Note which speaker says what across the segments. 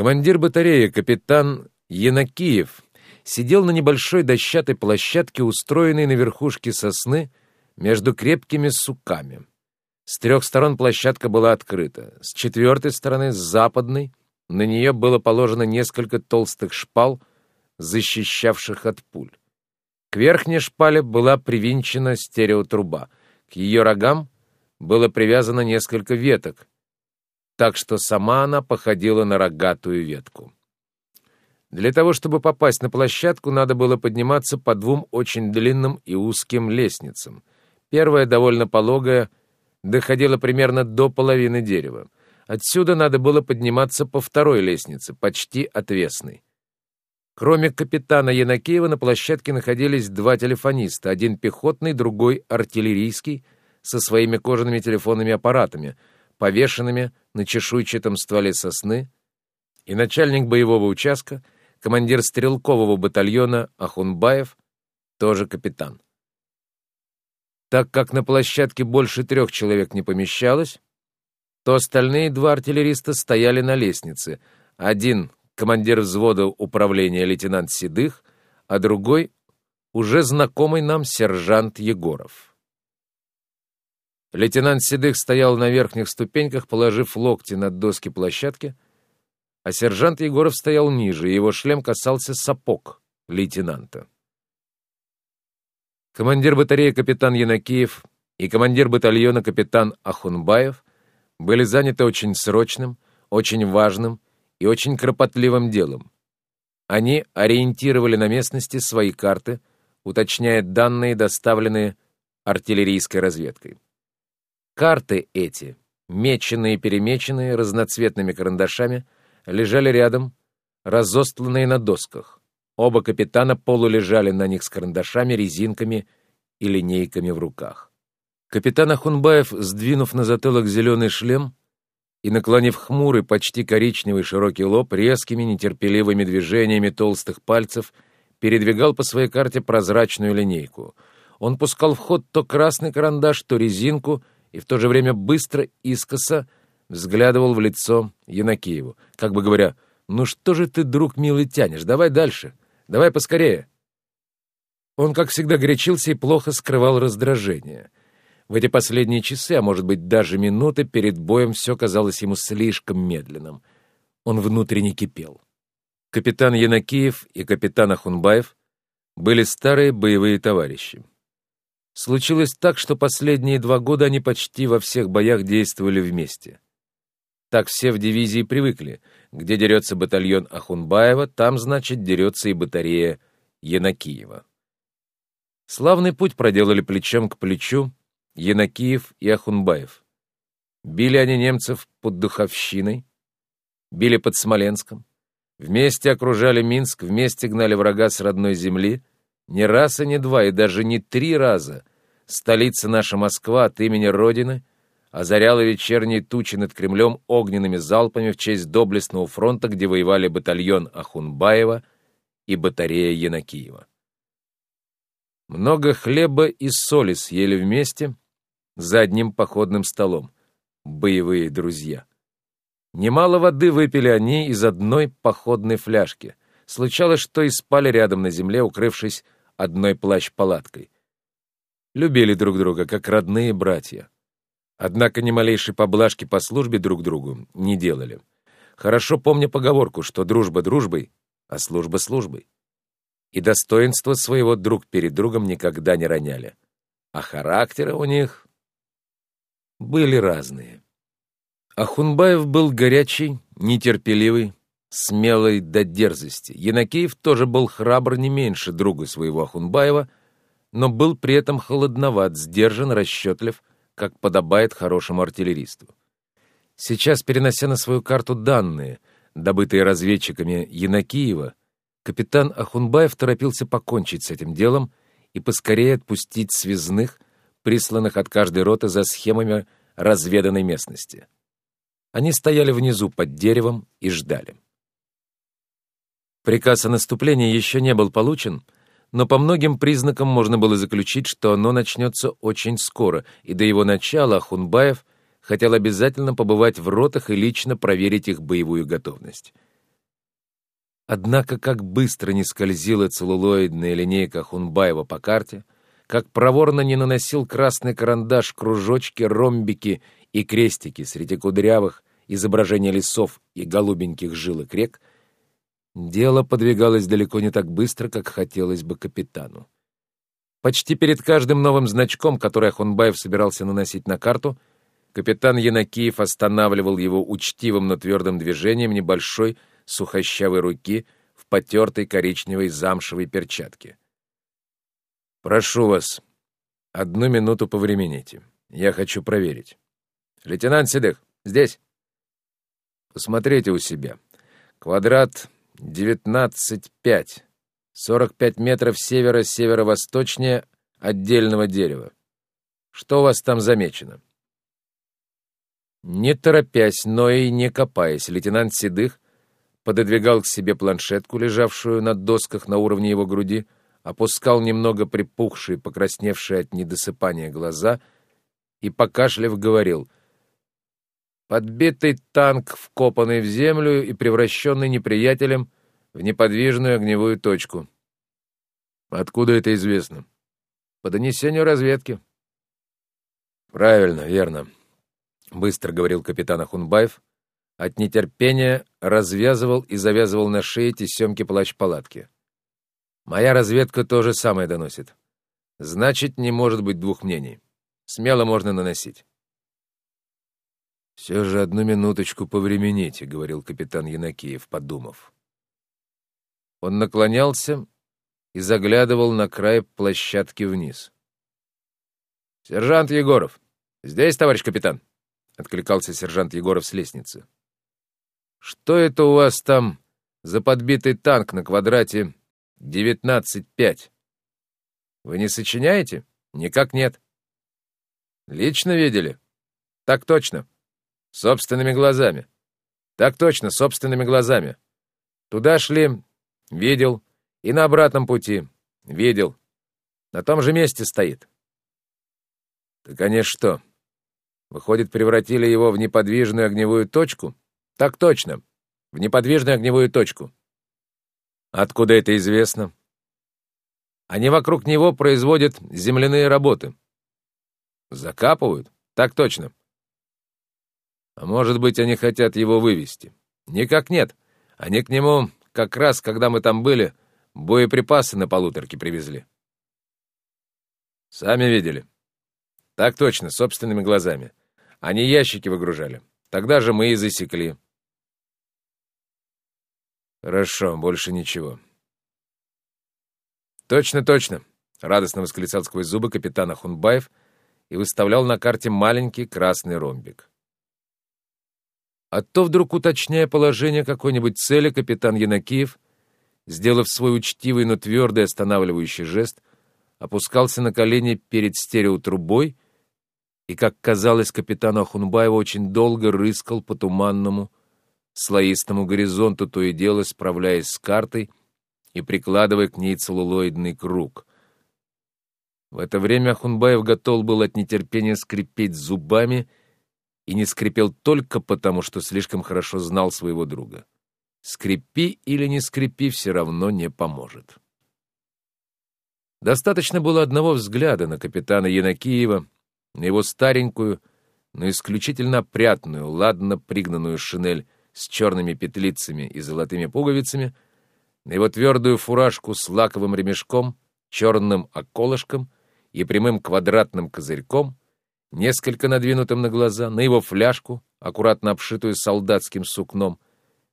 Speaker 1: Командир батареи, капитан Янакиев, сидел на небольшой дощатой площадке, устроенной на верхушке сосны между крепкими суками. С трех сторон площадка была открыта. С четвертой стороны, с западной, на нее было положено несколько толстых шпал, защищавших от пуль. К верхней шпале была привинчена стереотруба. К ее рогам было привязано несколько веток, так что сама она походила на рогатую ветку. Для того, чтобы попасть на площадку, надо было подниматься по двум очень длинным и узким лестницам. Первая, довольно пологая, доходила примерно до половины дерева. Отсюда надо было подниматься по второй лестнице, почти отвесной. Кроме капитана Янакеева на площадке находились два телефониста, один пехотный, другой артиллерийский, со своими кожаными телефонными аппаратами, повешенными на чешуйчатом стволе сосны, и начальник боевого участка, командир стрелкового батальона Ахунбаев, тоже капитан. Так как на площадке больше трех человек не помещалось, то остальные два артиллериста стояли на лестнице. Один — командир взвода управления лейтенант Седых, а другой — уже знакомый нам сержант Егоров. Лейтенант Седых стоял на верхних ступеньках, положив локти над доски площадки, а сержант Егоров стоял ниже, и его шлем касался сапог лейтенанта. Командир батареи капитан Янакиев и командир батальона капитан Ахунбаев были заняты очень срочным, очень важным и очень кропотливым делом. Они ориентировали на местности свои карты, уточняя данные, доставленные артиллерийской разведкой. Карты эти, меченые и перемеченные разноцветными карандашами, лежали рядом, разостланные на досках. Оба капитана полулежали на них с карандашами, резинками и линейками в руках. Капитан Ахунбаев, сдвинув на затылок зеленый шлем и наклонив хмурый, почти коричневый широкий лоб, резкими, нетерпеливыми движениями толстых пальцев передвигал по своей карте прозрачную линейку. Он пускал в ход то красный карандаш, то резинку, и в то же время быстро, искоса, взглядывал в лицо Янакиеву, как бы говоря, «Ну что же ты, друг милый, тянешь? Давай дальше, давай поскорее». Он, как всегда, горячился и плохо скрывал раздражение — в эти последние часы, а может быть даже минуты, перед боем все казалось ему слишком медленным. Он внутренне кипел. Капитан Янакиев и капитан Ахунбаев были старые боевые товарищи. Случилось так, что последние два года они почти во всех боях действовали вместе. Так все в дивизии привыкли. Где дерется батальон Ахунбаева, там, значит, дерется и батарея Янакиева. Славный путь проделали плечом к плечу, Янакиев и Ахунбаев. Били они немцев под Духовщиной, били под Смоленском, вместе окружали Минск, вместе гнали врага с родной земли, не раз и не два, и даже не три раза столица наша Москва от имени Родины озаряла вечерние тучи над Кремлем огненными залпами в честь доблестного фронта, где воевали батальон Ахунбаева и батарея Янакиева. Много хлеба и соли съели вместе за одним походным столом. Боевые друзья. Немало воды выпили они из одной походной фляжки. Случалось, что и спали рядом на земле, укрывшись одной плащ-палаткой. Любили друг друга, как родные братья. Однако ни малейшей поблажки по службе друг другу не делали. Хорошо помня поговорку, что дружба дружбой, а служба службой и достоинства своего друг перед другом никогда не роняли. А характеры у них были разные. Ахунбаев был горячий, нетерпеливый, смелый до дерзости. Янакеев тоже был храбр не меньше друга своего Ахунбаева, но был при этом холодноват, сдержан, расчетлив, как подобает хорошему артиллеристу. Сейчас, перенося на свою карту данные, добытые разведчиками Янакиева, Капитан Ахунбаев торопился покончить с этим делом и поскорее отпустить связных, присланных от каждой роты за схемами разведанной местности. Они стояли внизу под деревом и ждали. Приказ о наступлении еще не был получен, но по многим признакам можно было заключить, что оно начнется очень скоро, и до его начала Ахунбаев хотел обязательно побывать в ротах и лично проверить их боевую готовность. Однако как быстро не скользила целлулоидная линейка Хунбаева по карте, как проворно не наносил красный карандаш кружочки, ромбики и крестики среди кудрявых изображений лесов и голубеньких жилок рек, дело подвигалось далеко не так быстро, как хотелось бы капитану. Почти перед каждым новым значком, который Ахунбаев собирался наносить на карту, капитан Янакиев останавливал его учтивым, но твердым движением небольшой сухощавой руки в потертой коричневой замшевой перчатке. «Прошу вас, одну минуту повремените. Я хочу проверить. Лейтенант Седых, здесь?» «Посмотрите у себя. Квадрат 19,5. 45 метров севера-северо-восточнее отдельного дерева. Что у вас там замечено?» Не торопясь, но и не копаясь, лейтенант Седых пододвигал к себе планшетку, лежавшую на досках на уровне его груди, опускал немного припухшие, покрасневшие от недосыпания глаза и, покашляв, говорил «Подбитый танк, вкопанный в землю и превращенный неприятелем в неподвижную огневую точку». «Откуда это известно?» «По донесению разведки». «Правильно, верно», — быстро говорил капитан Ахунбаев, от нетерпения развязывал и завязывал на шее тесемки плащ-палатки. Моя разведка тоже самое доносит. Значит, не может быть двух мнений. Смело можно наносить. «Все же одну минуточку повремените», — говорил капитан Янакиев, подумав. Он наклонялся и заглядывал на край площадки вниз. «Сержант Егоров! Здесь, товарищ капитан!» — откликался сержант Егоров с лестницы. Что это у вас там за подбитый танк на квадрате 19.5? Вы не сочиняете? Никак нет. Лично видели? Так точно. Собственными глазами. Так точно, собственными глазами. Туда шли, видел, и на обратном пути, видел. На том же месте стоит. Так они что, выходит, превратили его в неподвижную огневую точку? Так точно. В неподвижную огневую точку. Откуда это известно? Они вокруг него производят земляные работы. Закапывают? Так точно. А может быть, они хотят его вывести? Никак нет. Они к нему, как раз, когда мы там были, боеприпасы на полуторке привезли. Сами видели? Так точно, собственными глазами. Они ящики выгружали. Тогда же мы и засекли. Хорошо, больше ничего. Точно, точно, радостно восклицал сквозь зубы капитан Ахунбаев и выставлял на карте маленький красный ромбик. А то вдруг, уточняя положение какой-нибудь цели, капитан Янакиев, сделав свой учтивый, но твердый останавливающий жест, опускался на колени перед стереотрубой и, как казалось капитану Ахунбаеву, очень долго рыскал по туманному, слоистому горизонту, то и дело справляясь с картой и прикладывая к ней целлулоидный круг. В это время Ахунбаев готов был от нетерпения скрипеть зубами и не скрипел только потому, что слишком хорошо знал своего друга. Скрипи или не скрипи, все равно не поможет. Достаточно было одного взгляда на капитана Янакиева, на его старенькую, но исключительно опрятную, ладно пригнанную шинель с черными петлицами и золотыми пуговицами, на его твердую фуражку с лаковым ремешком, черным околышком и прямым квадратным козырьком, несколько надвинутым на глаза, на его фляжку, аккуратно обшитую солдатским сукном,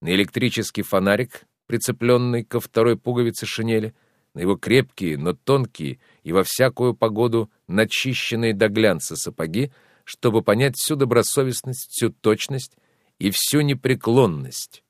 Speaker 1: на электрический фонарик, прицепленный ко второй пуговице шинели, на его крепкие, но тонкие и во всякую погоду начищенные до глянца сапоги, чтобы понять всю добросовестность, всю точность и всю непреклонность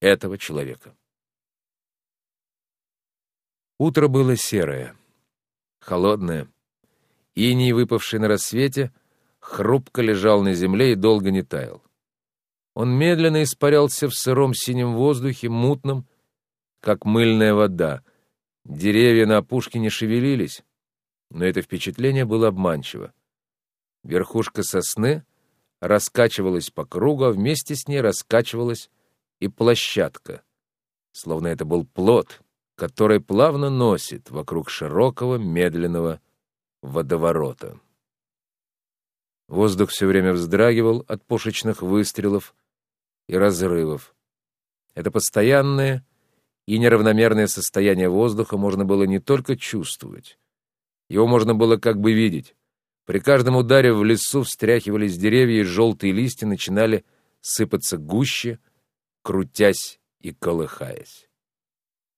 Speaker 1: этого человека. Утро было серое, холодное. Иней, выпавший на рассвете, хрупко лежал на земле и долго не таял. Он медленно испарялся в сыром синем воздухе, мутном, как мыльная вода. Деревья на опушке не шевелились, но это впечатление было обманчиво. Верхушка сосны раскачивалась по кругу, а вместе с ней раскачивалась и площадка. словно это был плод, который плавно носит вокруг широкого медленного водоворота. Воздух все время вздрагивал от пушечных выстрелов и разрывов. Это постоянное и неравномерное состояние воздуха можно было не только чувствовать, его можно было как бы видеть. При каждом ударе в лесу встряхивались деревья, и желтые листья начинали сыпаться гуще, крутясь и колыхаясь.